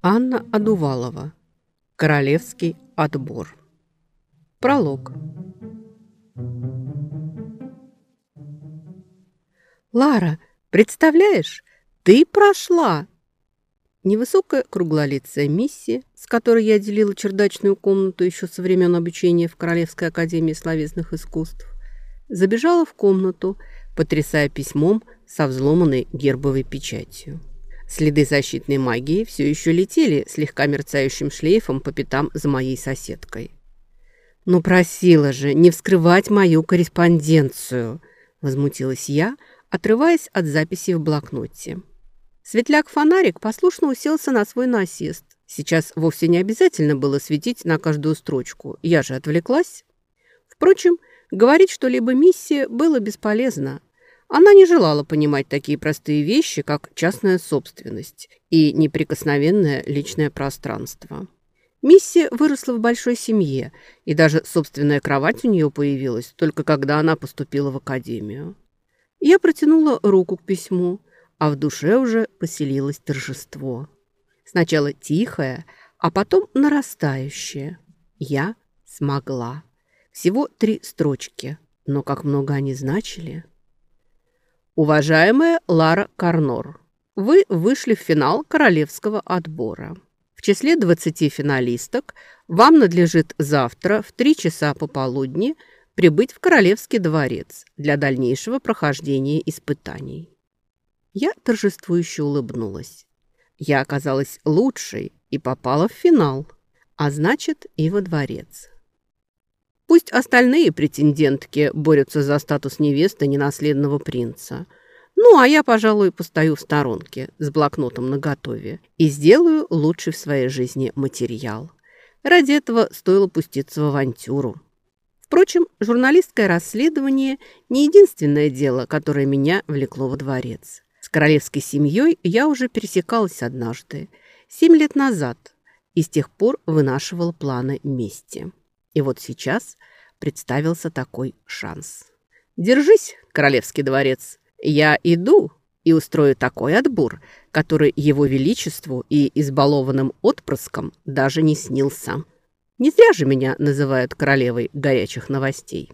Анна Адувалова. Королевский отбор. Пролог. «Лара, представляешь, ты прошла!» Невысокая круглолицая миссия, с которой я делила чердачную комнату еще со времен обучения в Королевской академии словесных искусств, забежала в комнату, потрясая письмом со взломанной гербовой печатью. Следы защитной магии все еще летели слегка мерцающим шлейфом по пятам за моей соседкой. «Ну просила же не вскрывать мою корреспонденцию!» – возмутилась я, отрываясь от записи в блокноте. Светляк-фонарик послушно уселся на свой насест. Сейчас вовсе не обязательно было светить на каждую строчку, я же отвлеклась. Впрочем, говорить что-либо миссии было бесполезно. Она не желала понимать такие простые вещи, как частная собственность и неприкосновенное личное пространство. Миссия выросла в большой семье, и даже собственная кровать у нее появилась только когда она поступила в академию. Я протянула руку к письму, а в душе уже поселилось торжество. Сначала тихое, а потом нарастающее. Я смогла. Всего три строчки, но как много они значили – Уважаемая Лара Карнор, вы вышли в финал королевского отбора. В числе 20 финалисток вам надлежит завтра в 3 часа пополудни прибыть в Королевский дворец для дальнейшего прохождения испытаний. Я торжествующе улыбнулась. Я оказалась лучшей и попала в финал, а значит и во дворец. Пусть остальные претендентки борются за статус невесты ненаследного принца. Ну, а я, пожалуй, постою в сторонке с блокнотом наготове и сделаю лучший в своей жизни материал. Ради этого стоило пуститься в авантюру. Впрочем, журналистское расследование не единственное дело, которое меня влекло во дворец. С королевской семьей я уже пересекалась однажды, семь лет назад, и с тех пор вынашивала планы мести. И вот сейчас представился такой шанс. «Держись, королевский дворец. Я иду и устрою такой отбор, который его величеству и избалованным отпрыском даже не снился. Не зря же меня называют королевой горячих новостей».